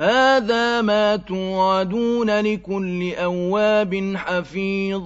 هَٰذَا مَا تُوعَدُونَ لِكُلِّ أَوَّابٍ حَفِيظٍ.